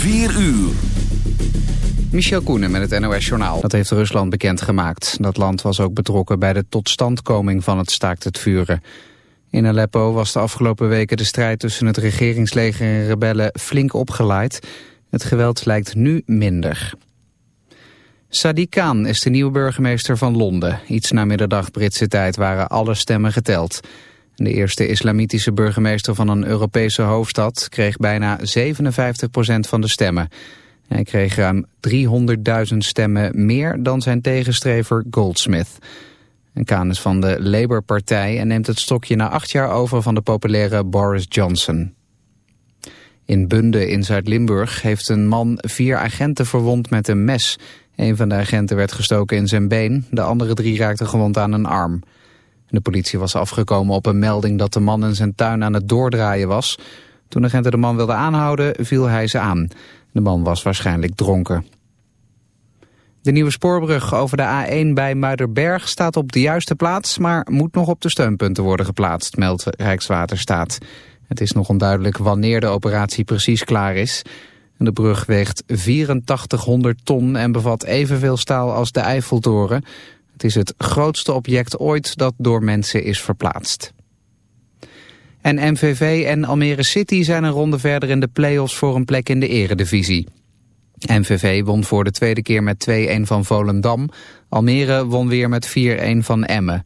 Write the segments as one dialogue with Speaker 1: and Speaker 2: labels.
Speaker 1: 4 uur.
Speaker 2: Michel Koenen met het NOS-journaal. Dat heeft Rusland bekendgemaakt. Dat land was ook betrokken bij de totstandkoming van het staakt het vuren. In Aleppo was de afgelopen weken de strijd tussen het regeringsleger en rebellen flink opgeleid. Het geweld lijkt nu minder. Sadiq Khan is de nieuwe burgemeester van Londen. Iets na midderdag Britse tijd waren alle stemmen geteld. De eerste islamitische burgemeester van een Europese hoofdstad kreeg bijna 57% van de stemmen. Hij kreeg ruim 300.000 stemmen meer dan zijn tegenstrever Goldsmith. En Khan is van de Labour-partij en neemt het stokje na acht jaar over van de populaire Boris Johnson. In Bunde in Zuid-Limburg heeft een man vier agenten verwond met een mes. Een van de agenten werd gestoken in zijn been, de andere drie raakten gewond aan een arm. De politie was afgekomen op een melding dat de man in zijn tuin aan het doordraaien was. Toen agenten de man wilden aanhouden, viel hij ze aan. De man was waarschijnlijk dronken. De nieuwe spoorbrug over de A1 bij Muiderberg staat op de juiste plaats... maar moet nog op de steunpunten worden geplaatst, meldt Rijkswaterstaat. Het is nog onduidelijk wanneer de operatie precies klaar is. De brug weegt 8400 ton en bevat evenveel staal als de Eiffeltoren. Het is het grootste object ooit dat door mensen is verplaatst. En MVV en Almere City zijn een ronde verder in de play-offs voor een plek in de eredivisie. MVV won voor de tweede keer met 2-1 van Volendam. Almere won weer met 4-1 van Emmen.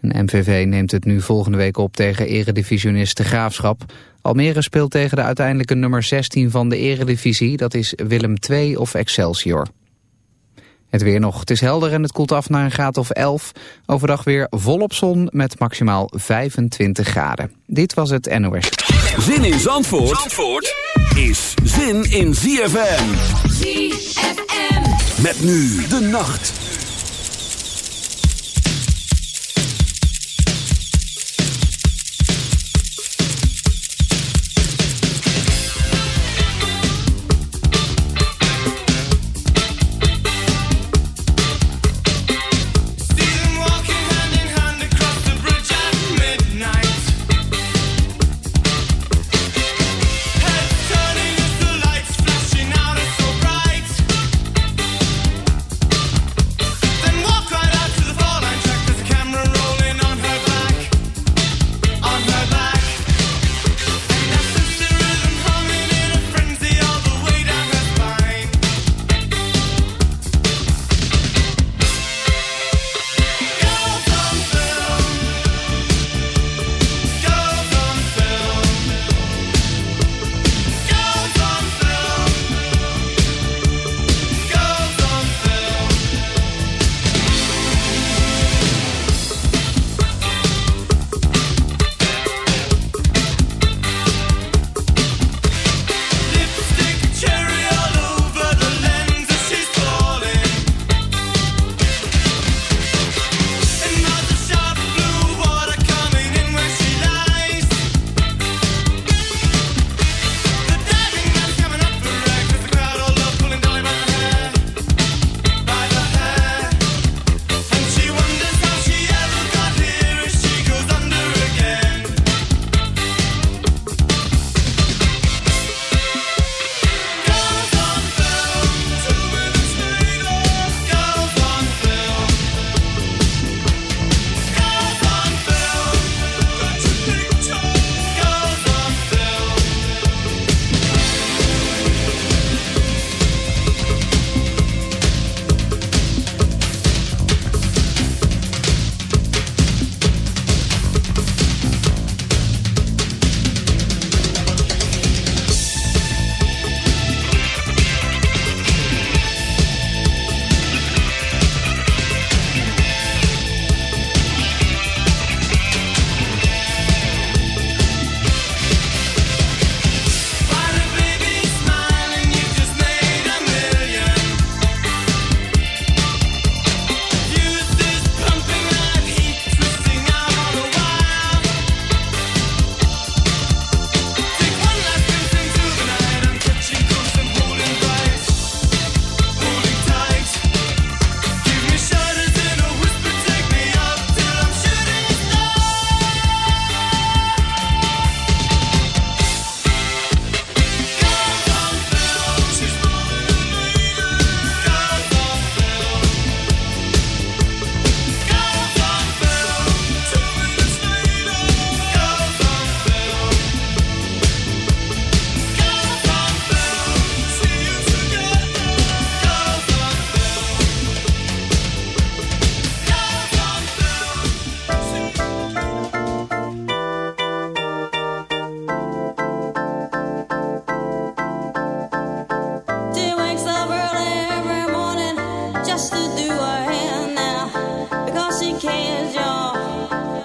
Speaker 2: En MVV neemt het nu volgende week op tegen eredivisionist de Graafschap. Almere speelt tegen de uiteindelijke nummer 16 van de eredivisie. Dat is Willem II of Excelsior. Het weer nog. Het is helder en het koelt af naar een graad of 11. Overdag weer volop zon met maximaal 25 graden. Dit was het NOS.
Speaker 1: Zin in Zandvoort, Zandvoort is zin in ZFM.
Speaker 3: ZFM.
Speaker 1: Met nu de nacht.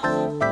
Speaker 1: Música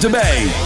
Speaker 1: bent erbij.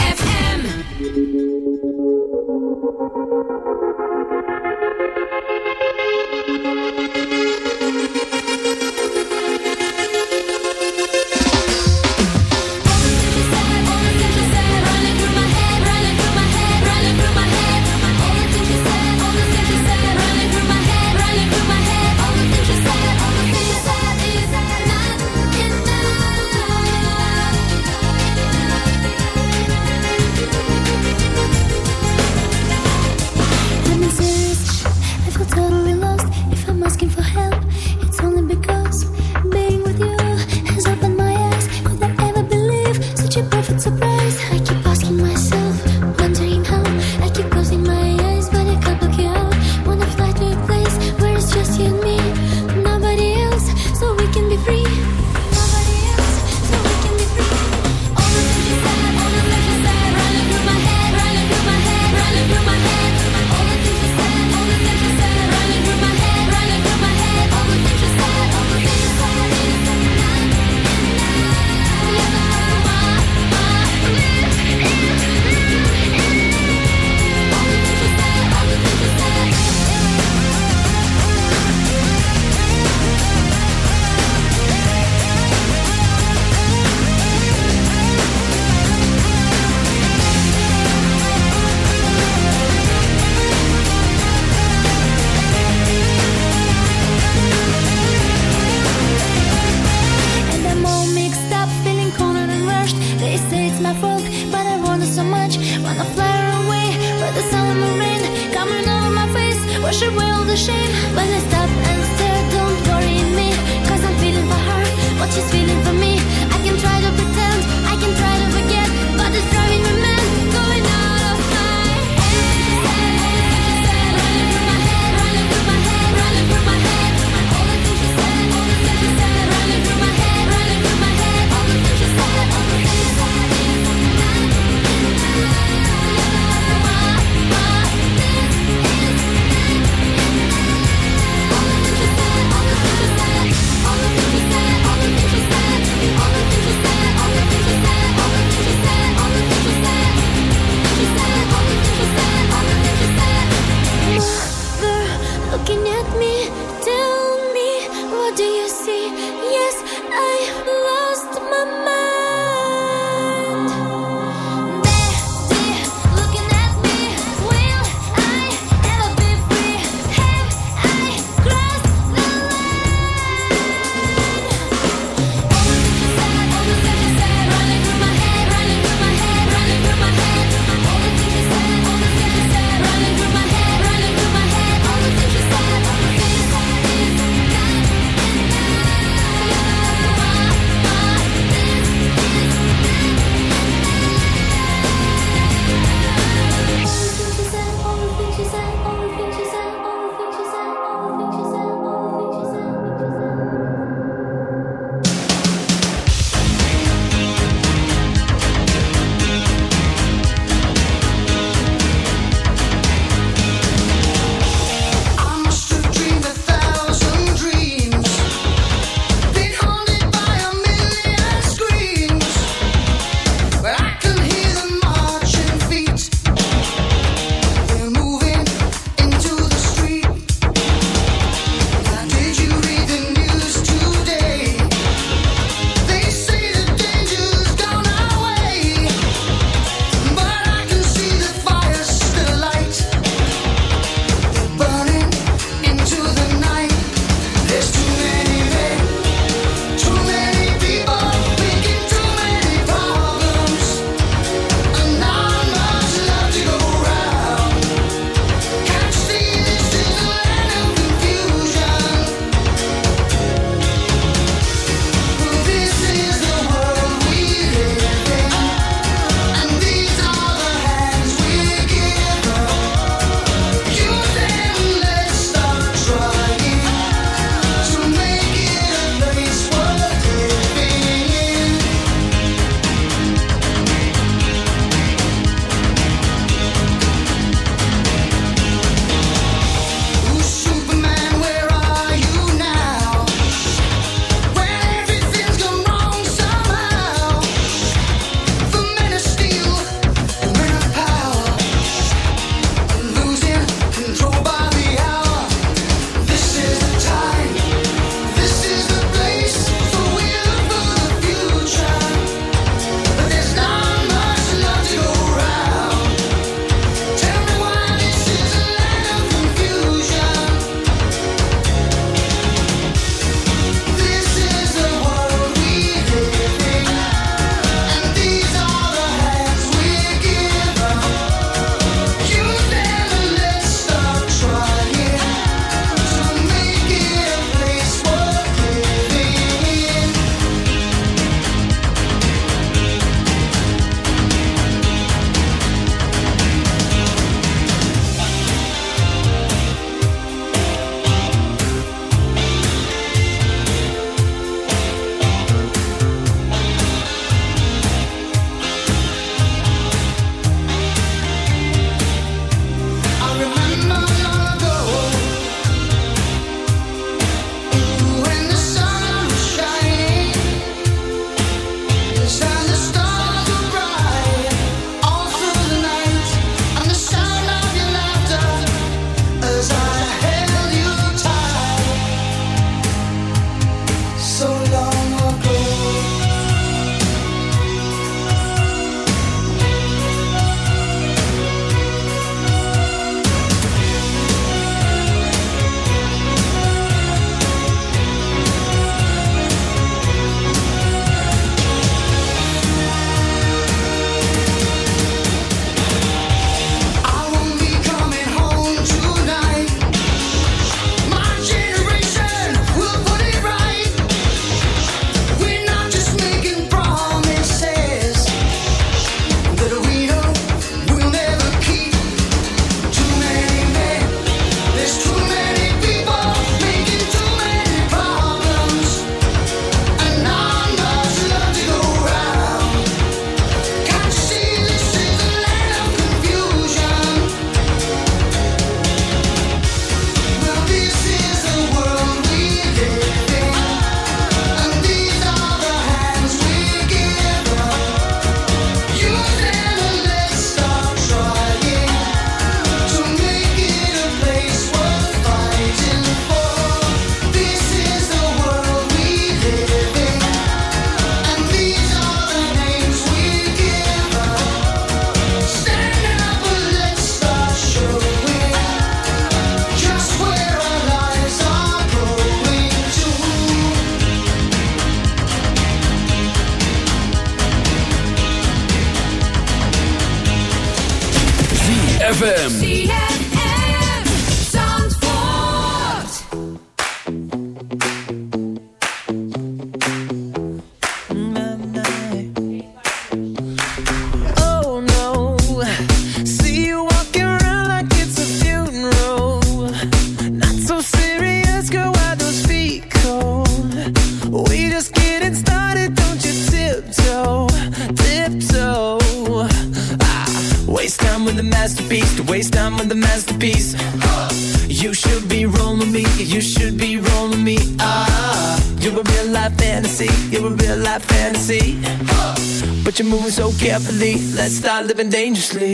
Speaker 4: living dangerously.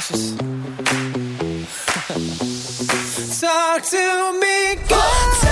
Speaker 4: suspicious. Talk to me.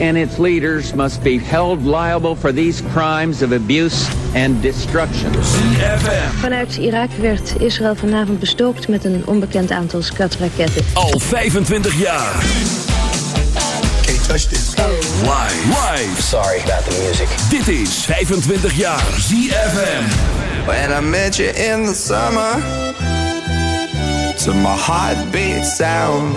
Speaker 4: And
Speaker 5: its leaders must be held liable for these crimes of abuse and destruction.
Speaker 1: ZFM.
Speaker 6: Vanuit Irak werd Israël vanavond bestookt met een onbekend aantal skatraketten.
Speaker 1: Al 25 jaar.
Speaker 7: Can't touch this.
Speaker 1: Live. Live.
Speaker 7: Sorry about the music.
Speaker 1: Dit is 25 jaar ZFM.
Speaker 8: When I met you in the summer, to my heartbeat sound,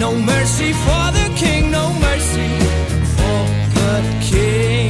Speaker 9: no mercy for the king, no mercy for the king.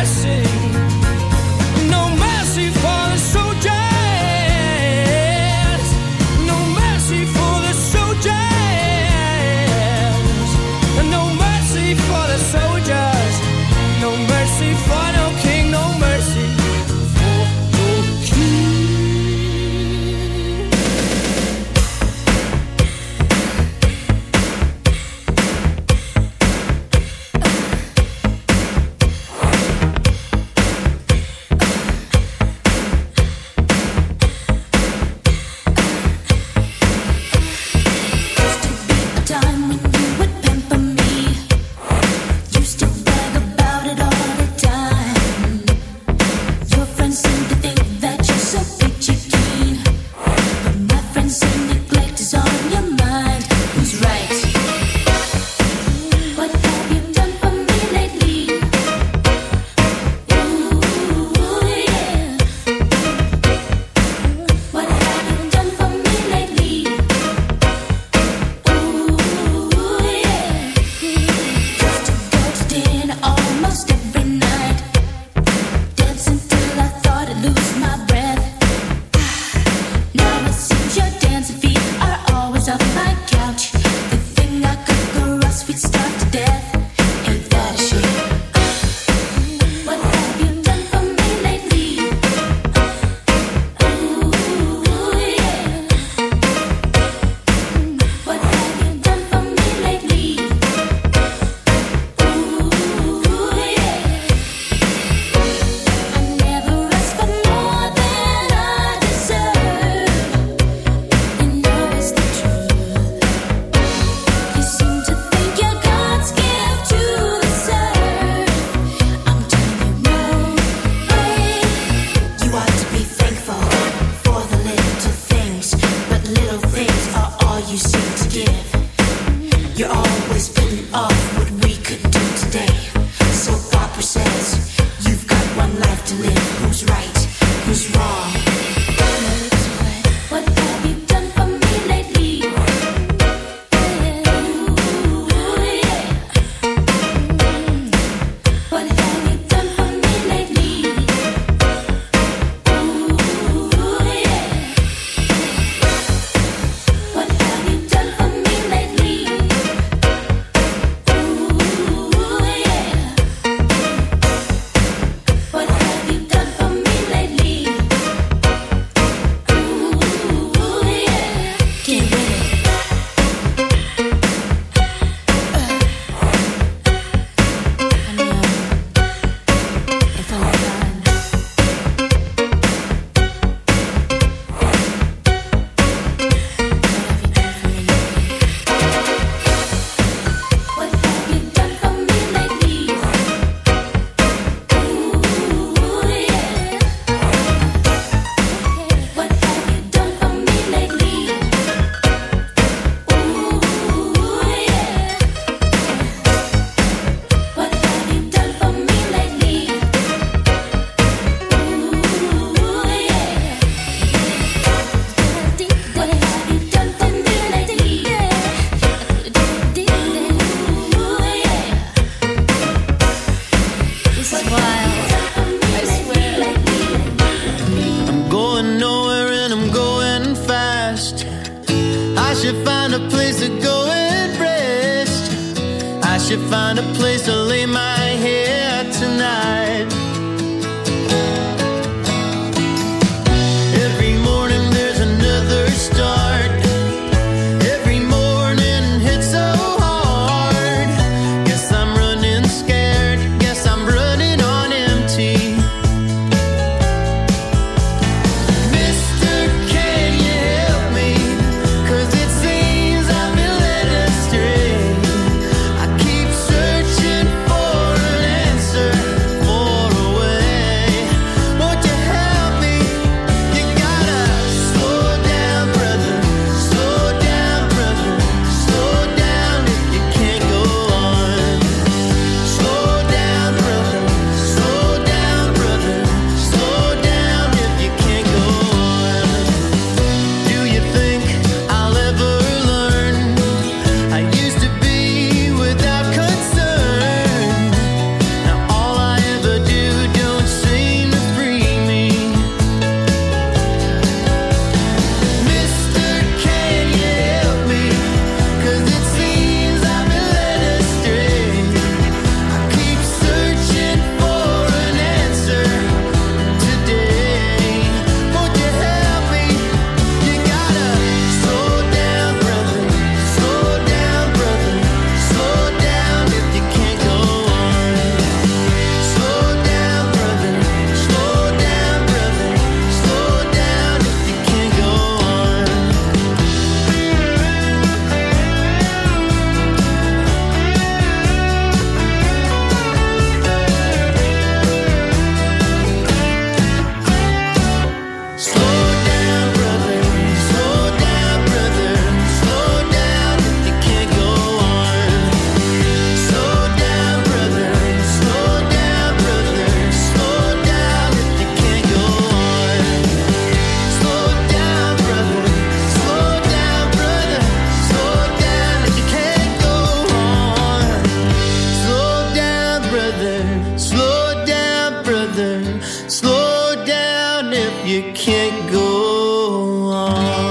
Speaker 9: Slow down if you can't go on.